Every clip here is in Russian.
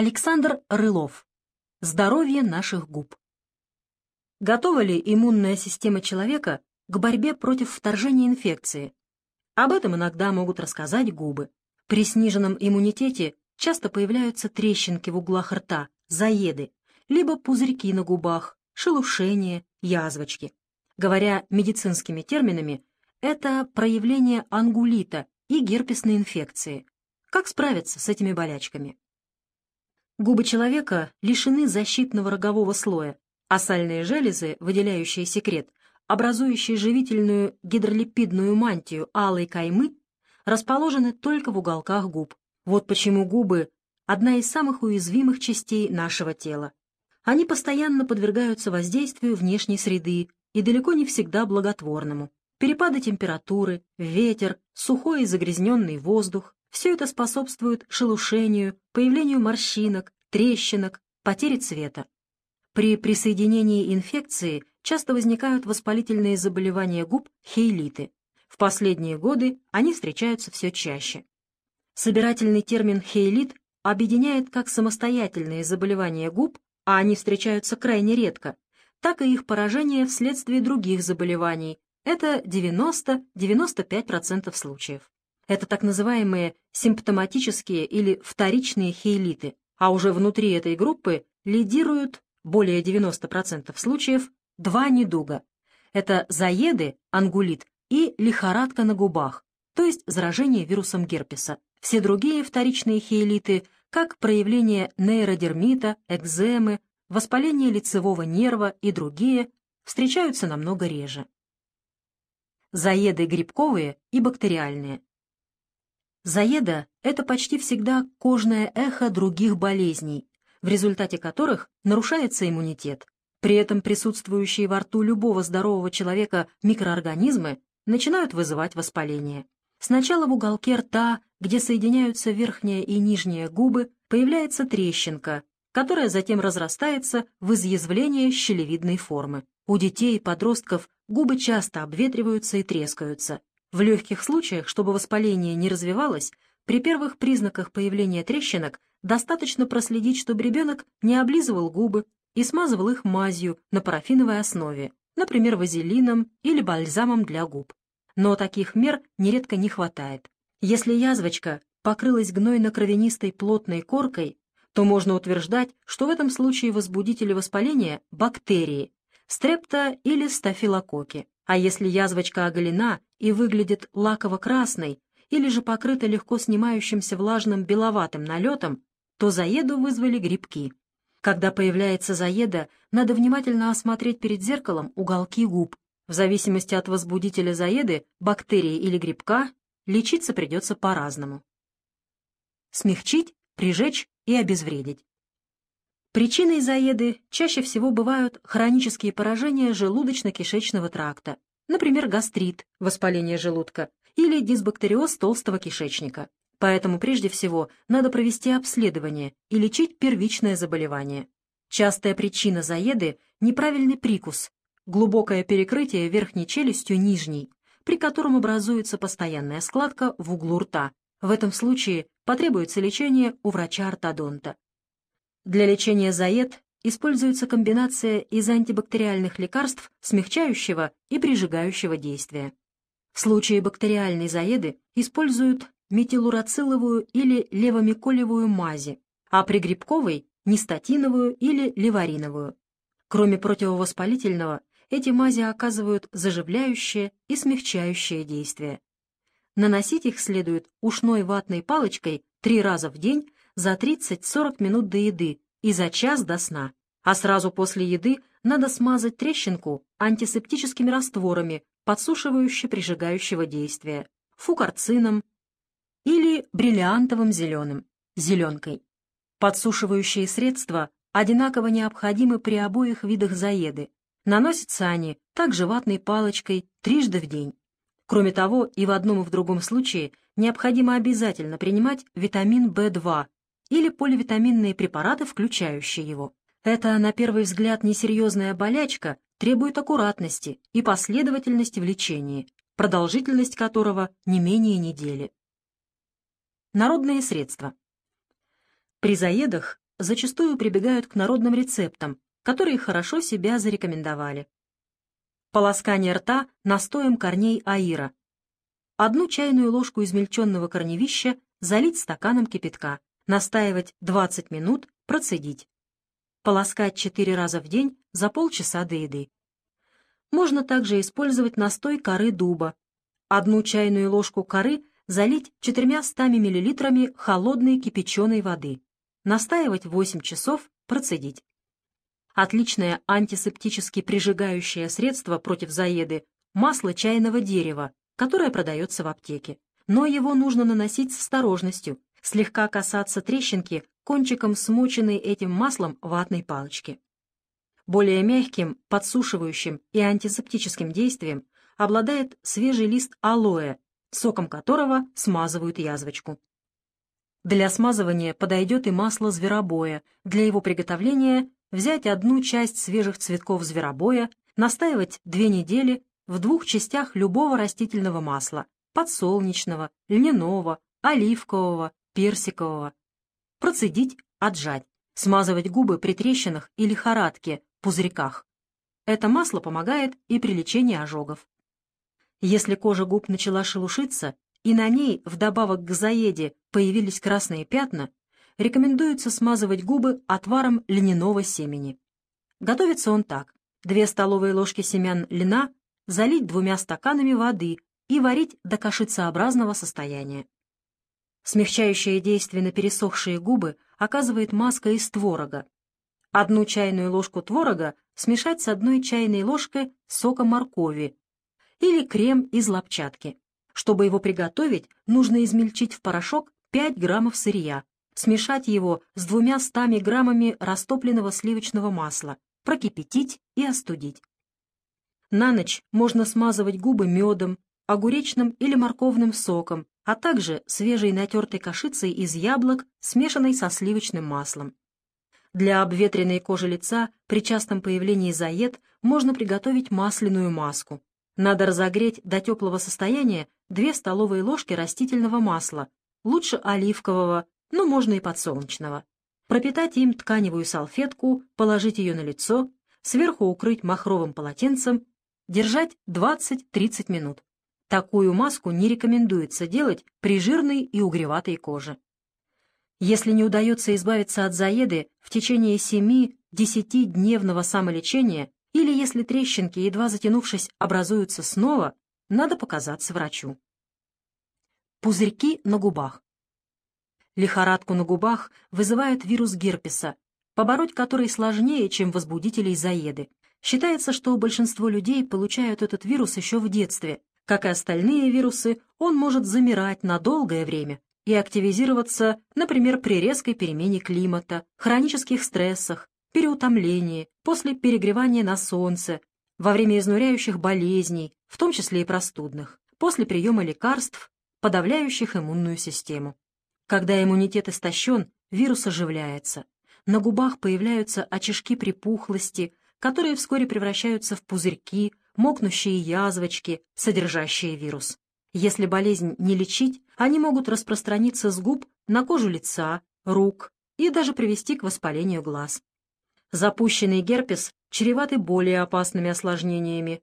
Александр Рылов. Здоровье наших губ. Готова ли иммунная система человека к борьбе против вторжения инфекции? Об этом иногда могут рассказать губы. При сниженном иммунитете часто появляются трещинки в углах рта, заеды, либо пузырьки на губах, шелушение, язвочки. Говоря медицинскими терминами, это проявление ангулита и герпесной инфекции. Как справиться с этими болячками? Губы человека лишены защитного рогового слоя, а сальные железы, выделяющие секрет, образующие живительную гидролипидную мантию алой каймы, расположены только в уголках губ. Вот почему губы – одна из самых уязвимых частей нашего тела. Они постоянно подвергаются воздействию внешней среды и далеко не всегда благотворному. Перепады температуры, ветер, сухой и загрязненный воздух, все это способствует шелушению, появлению морщинок, трещинок, потере цвета. При присоединении инфекции часто возникают воспалительные заболевания губ, хейлиты. В последние годы они встречаются все чаще. Собирательный термин «хейлит» объединяет как самостоятельные заболевания губ, а они встречаются крайне редко, так и их поражение вследствие других заболеваний. Это 90-95% случаев. Это так называемые симптоматические или вторичные хейлиты, а уже внутри этой группы лидируют более 90% случаев два недуга. Это заеды, ангулит и лихорадка на губах, то есть заражение вирусом герпеса. Все другие вторичные хейлиты, как проявление нейродермита, экземы, воспаление лицевого нерва и другие, встречаются намного реже. Заеды грибковые и бактериальные. Заеда – это почти всегда кожное эхо других болезней, в результате которых нарушается иммунитет. При этом присутствующие во рту любого здорового человека микроорганизмы начинают вызывать воспаление. Сначала в уголке рта, где соединяются верхняя и нижняя губы, появляется трещинка, которая затем разрастается в изъязвление щелевидной формы. У детей и подростков губы часто обветриваются и трескаются. В легких случаях, чтобы воспаление не развивалось, при первых признаках появления трещинок достаточно проследить, чтобы ребенок не облизывал губы и смазывал их мазью на парафиновой основе, например, вазелином или бальзамом для губ. Но таких мер нередко не хватает. Если язвочка покрылась гнойно-кровянистой плотной коркой, то можно утверждать, что в этом случае возбудители воспаления – бактерии, стрепто или стафилококки. А если язвочка оголена и выглядит лаково-красной или же покрыта легко снимающимся влажным беловатым налетом, то заеду вызвали грибки. Когда появляется заеда, надо внимательно осмотреть перед зеркалом уголки губ. В зависимости от возбудителя заеды, бактерии или грибка, лечиться придется по-разному. Смягчить, прижечь и обезвредить. Причиной заеды чаще всего бывают хронические поражения желудочно-кишечного тракта, например, гастрит, воспаление желудка, или дисбактериоз толстого кишечника. Поэтому прежде всего надо провести обследование и лечить первичное заболевание. Частая причина заеды – неправильный прикус, глубокое перекрытие верхней челюстью нижней, при котором образуется постоянная складка в углу рта. В этом случае потребуется лечение у врача-ортодонта. Для лечения заед используется комбинация из антибактериальных лекарств смягчающего и прижигающего действия. В случае бактериальной заеды используют метилурациловую или левомиколевую мази, а при грибковой – нистатиновую или левариновую. Кроме противовоспалительного, эти мази оказывают заживляющее и смягчающее действие. Наносить их следует ушной ватной палочкой три раза в день за 30-40 минут до еды и за час до сна. А сразу после еды надо смазать трещинку антисептическими растворами, подсушивающе-прижигающего действия, фукарцином или бриллиантовым зеленым, зеленкой. Подсушивающие средства одинаково необходимы при обоих видах заеды. Наносятся они также ватной палочкой трижды в день. Кроме того, и в одном и в другом случае необходимо обязательно принимать витамин В2 или поливитаминные препараты, включающие его. Это, на первый взгляд, несерьезная болячка требует аккуратности и последовательности в лечении, продолжительность которого не менее недели. Народные средства. При заедах зачастую прибегают к народным рецептам, которые хорошо себя зарекомендовали. Полоскание рта настоем корней аира. Одну чайную ложку измельченного корневища залить стаканом кипятка, настаивать 20 минут, процедить. Полоскать 4 раза в день за полчаса до еды. Можно также использовать настой коры дуба. Одну чайную ложку коры залить 400 мл холодной кипяченой воды. Настаивать 8 часов, процедить. Отличное антисептически прижигающее средство против заеды – масло чайного дерева, которое продается в аптеке. Но его нужно наносить с осторожностью, слегка касаться трещинки кончиком смоченной этим маслом ватной палочки. Более мягким, подсушивающим и антисептическим действием обладает свежий лист алоэ, соком которого смазывают язвочку. Для смазывания подойдет и масло зверобоя. Для его приготовления взять одну часть свежих цветков зверобоя, настаивать две недели в двух частях любого растительного масла – подсолнечного, льняного, оливкового, персикового. Процедить, отжать, смазывать губы при трещинах и лихорадке, пузырьках. Это масло помогает и при лечении ожогов. Если кожа губ начала шелушиться, и на ней, вдобавок к заеде, появились красные пятна, рекомендуется смазывать губы отваром льняного семени. Готовится он так. Две столовые ложки семян льна залить двумя стаканами воды и варить до кашицеобразного состояния. Смягчающее действие на пересохшие губы оказывает маска из творога. Одну чайную ложку творога смешать с одной чайной ложкой сока моркови или крем из лапчатки. Чтобы его приготовить, нужно измельчить в порошок 5 граммов сырья, смешать его с двумя стами граммами растопленного сливочного масла, прокипятить и остудить. На ночь можно смазывать губы медом, огуречным или морковным соком, а также свежей натертой кашицей из яблок, смешанной со сливочным маслом. Для обветренной кожи лица при частом появлении заед можно приготовить масляную маску. Надо разогреть до теплого состояния 2 столовые ложки растительного масла, лучше оливкового, но можно и подсолнечного. Пропитать им тканевую салфетку, положить ее на лицо, сверху укрыть махровым полотенцем, держать 20-30 минут. Такую маску не рекомендуется делать при жирной и угреватой коже. Если не удается избавиться от заеды в течение 7-10 дневного самолечения или если трещинки, едва затянувшись, образуются снова, надо показаться врачу. Пузырьки на губах. Лихорадку на губах вызывает вирус герпеса, побороть который сложнее, чем возбудителей заеды. Считается, что большинство людей получают этот вирус еще в детстве. Как и остальные вирусы, он может замирать на долгое время и активизироваться, например, при резкой перемене климата, хронических стрессах, переутомлении, после перегревания на солнце, во время изнуряющих болезней, в том числе и простудных, после приема лекарств, подавляющих иммунную систему. Когда иммунитет истощен, вирус оживляется. На губах появляются очишки припухлости, которые вскоре превращаются в пузырьки, мокнущие язвочки, содержащие вирус. Если болезнь не лечить, они могут распространиться с губ на кожу лица, рук и даже привести к воспалению глаз. Запущенный герпес чреваты более опасными осложнениями,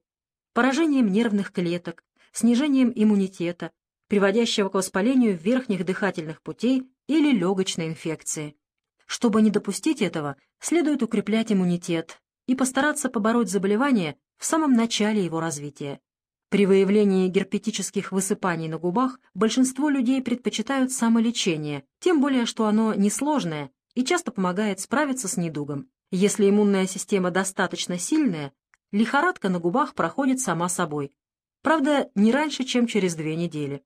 поражением нервных клеток, снижением иммунитета, приводящего к воспалению верхних дыхательных путей или легочной инфекции. Чтобы не допустить этого, следует укреплять иммунитет и постараться побороть заболевание в самом начале его развития. При выявлении герпетических высыпаний на губах большинство людей предпочитают самолечение, тем более что оно несложное и часто помогает справиться с недугом. Если иммунная система достаточно сильная, лихорадка на губах проходит сама собой. Правда, не раньше, чем через две недели.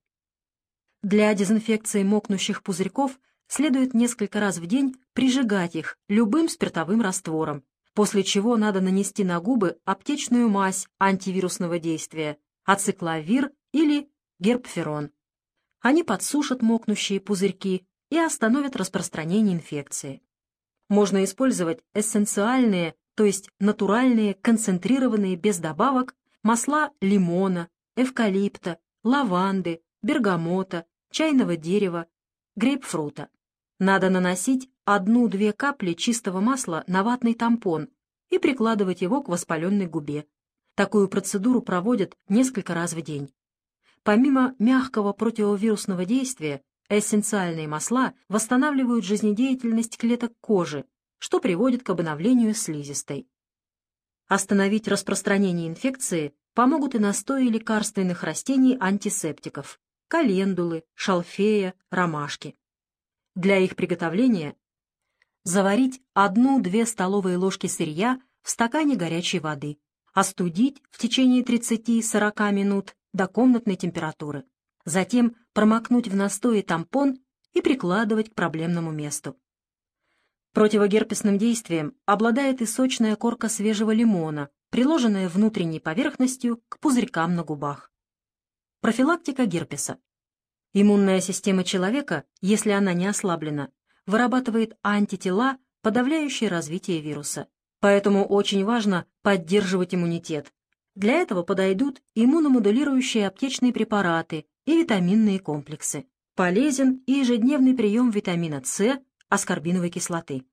Для дезинфекции мокнущих пузырьков следует несколько раз в день прижигать их любым спиртовым раствором, после чего надо нанести на губы аптечную мазь антивирусного действия, ацикловир или герпферон. Они подсушат мокнущие пузырьки и остановят распространение инфекции. Можно использовать эссенциальные, то есть натуральные, концентрированные без добавок масла лимона, эвкалипта, лаванды, бергамота, чайного дерева, грейпфрута. Надо наносить одну-две капли чистого масла на ватный тампон и прикладывать его к воспаленной губе. Такую процедуру проводят несколько раз в день. Помимо мягкого противовирусного действия, эссенциальные масла восстанавливают жизнедеятельность клеток кожи, что приводит к обновлению слизистой. Остановить распространение инфекции помогут и настои лекарственных растений-антисептиков – календулы, шалфея, ромашки. Для их приготовления заварить 1-2 столовые ложки сырья в стакане горячей воды, остудить в течение 30-40 минут до комнатной температуры. Затем промокнуть в настое тампон и прикладывать к проблемному месту. Противогерпесным действием обладает и сочная корка свежего лимона, приложенная внутренней поверхностью к пузырькам на губах. Профилактика герпеса. Иммунная система человека, если она не ослаблена, вырабатывает антитела, подавляющие развитие вируса. Поэтому очень важно поддерживать иммунитет. Для этого подойдут иммуномодулирующие аптечные препараты и витаминные комплексы. Полезен и ежедневный прием витамина С, аскорбиновой кислоты.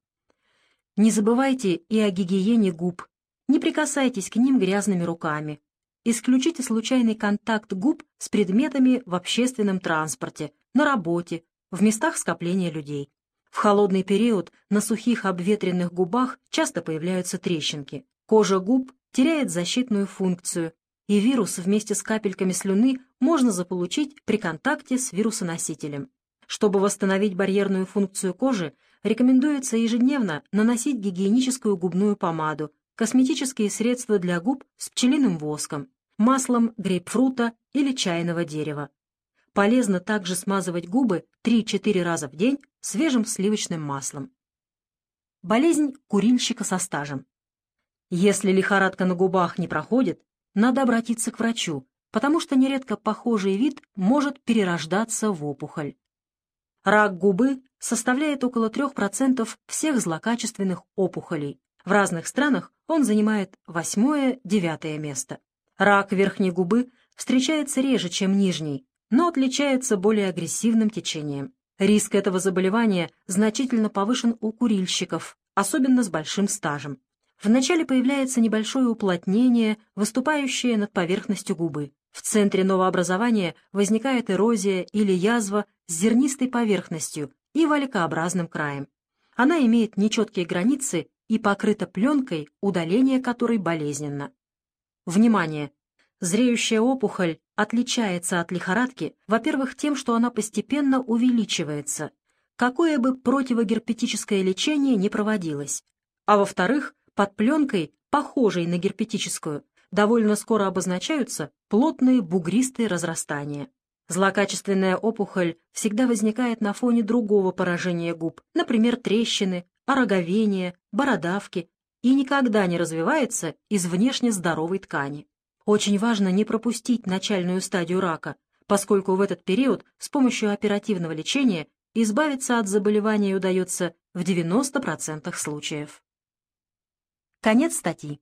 Не забывайте и о гигиене губ. Не прикасайтесь к ним грязными руками. Исключите случайный контакт губ с предметами в общественном транспорте, на работе, в местах скопления людей. В холодный период на сухих обветренных губах часто появляются трещинки. Кожа губ теряет защитную функцию, и вирус вместе с капельками слюны можно заполучить при контакте с вирусоносителем. Чтобы восстановить барьерную функцию кожи, рекомендуется ежедневно наносить гигиеническую губную помаду, косметические средства для губ с пчелиным воском, маслом грейпфрута или чайного дерева. Полезно также смазывать губы 3-4 раза в день свежим сливочным маслом. Болезнь курильщика со стажем. Если лихорадка на губах не проходит, надо обратиться к врачу, потому что нередко похожий вид может перерождаться в опухоль. Рак губы составляет около 3% всех злокачественных опухолей. В разных странах он занимает восьмое-девятое место. Рак верхней губы встречается реже, чем нижний, но отличается более агрессивным течением. Риск этого заболевания значительно повышен у курильщиков, особенно с большим стажем. Вначале появляется небольшое уплотнение, выступающее над поверхностью губы. В центре новообразования возникает эрозия или язва с зернистой поверхностью и валикообразным краем. Она имеет нечеткие границы и покрыта пленкой, удаление которой болезненно. Внимание! Зреющая опухоль отличается от лихорадки, во-первых, тем, что она постепенно увеличивается, какое бы противогерпетическое лечение не проводилось, а во-вторых, под пленкой, похожей на герпетическую, довольно скоро обозначаются плотные бугристые разрастания. Злокачественная опухоль всегда возникает на фоне другого поражения губ, например, трещины, ороговения, бородавки, и никогда не развивается из внешне здоровой ткани. Очень важно не пропустить начальную стадию рака, поскольку в этот период с помощью оперативного лечения избавиться от заболевания удается в 90% случаев. Конец статьи.